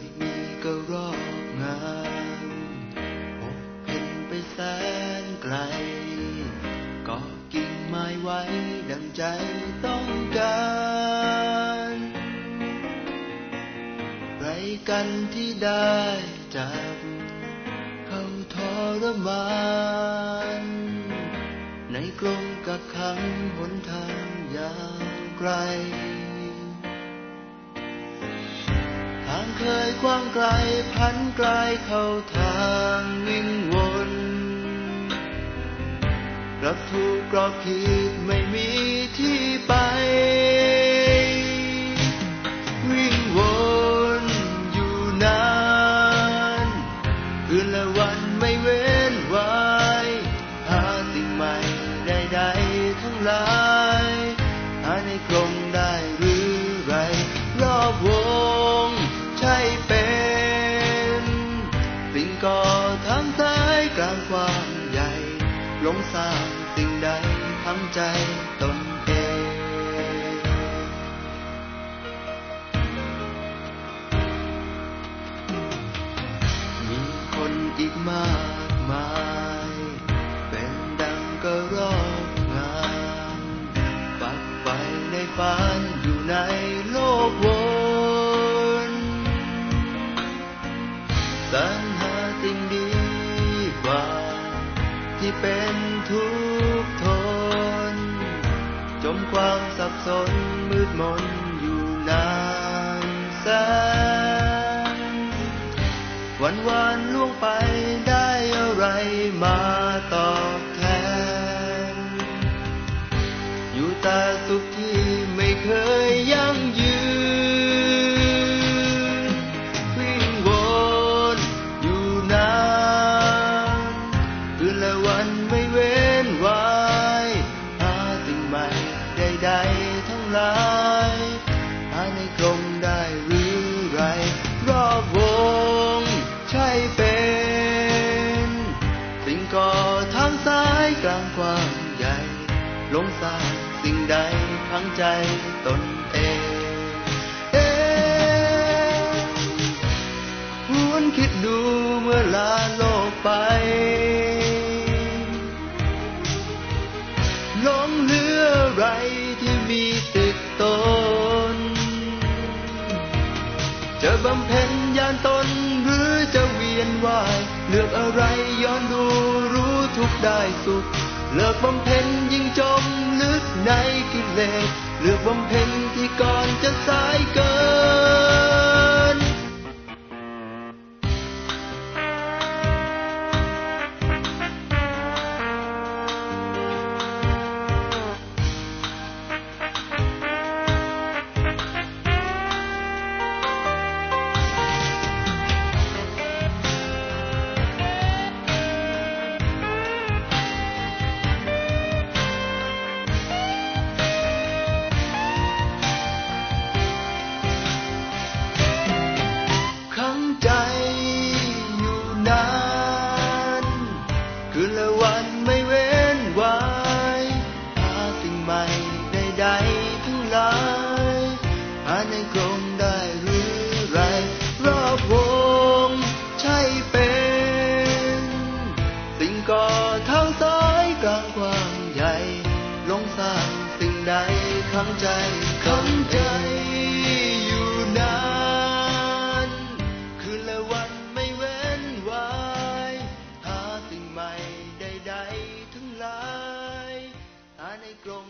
ยมีก็รอบงามพบเห็นไปแสนไกลก็กิ่งไม้ไว้ดังใจต้องการไรกันที่ได้จับเขาทรมานในกรงกักขังหนทางยาวไกล เคยกว้างไกลพันไกลเข้าทางวิ่งวนรับถูกกรอบขีดไม่มีที่ไป วิ่งวนอยู่นานคืนและวันไม่เว้นไว้หาสิ่งใหม่ใดๆทั้งหลาย ลงสร้างสิ่งใดทั้งใจตนเองมีคนอีกมากมาย เป็นดังกระรอกงามฝักไปในฝันอยู่ในโลกวนสร เป็นทุกข์ทน จมความสับสนมืดมนอยู่นานแสนวันวานล่วงไปได้อะไรมาตอบแทน อยู่แต่สุขที่ไม่เคยยั่ง กรงได้หรือไร รอบวงใช่เป็น สิ่งก่อทางซ้ายกลางกว้างใหญ่ ลงสร้างสิ่งใดทั้งใจตนเองเอ๊หวนคิดดูเมื่อลาโลกไปหลงเหลือไรที่มีติ บำเพ็ญยานตนหรือจะเวียนวาย เลือกอะไรย้อนดูรู้ทุกได้สุข เลือกบำเพ็ญยิ่งจมลึกในกิเลส เลือกบำเพ็ญันไม่เว้นไว้หาสิ่งใหม่ใดๆทั้งหลายหาในกรงได้หรือไรรอบวงใช่เป็น สิ่งก่อทางซ้ายกลางกว้างใหญ่ ลงสร้างสิ่งใดขังใจขังใจ กลม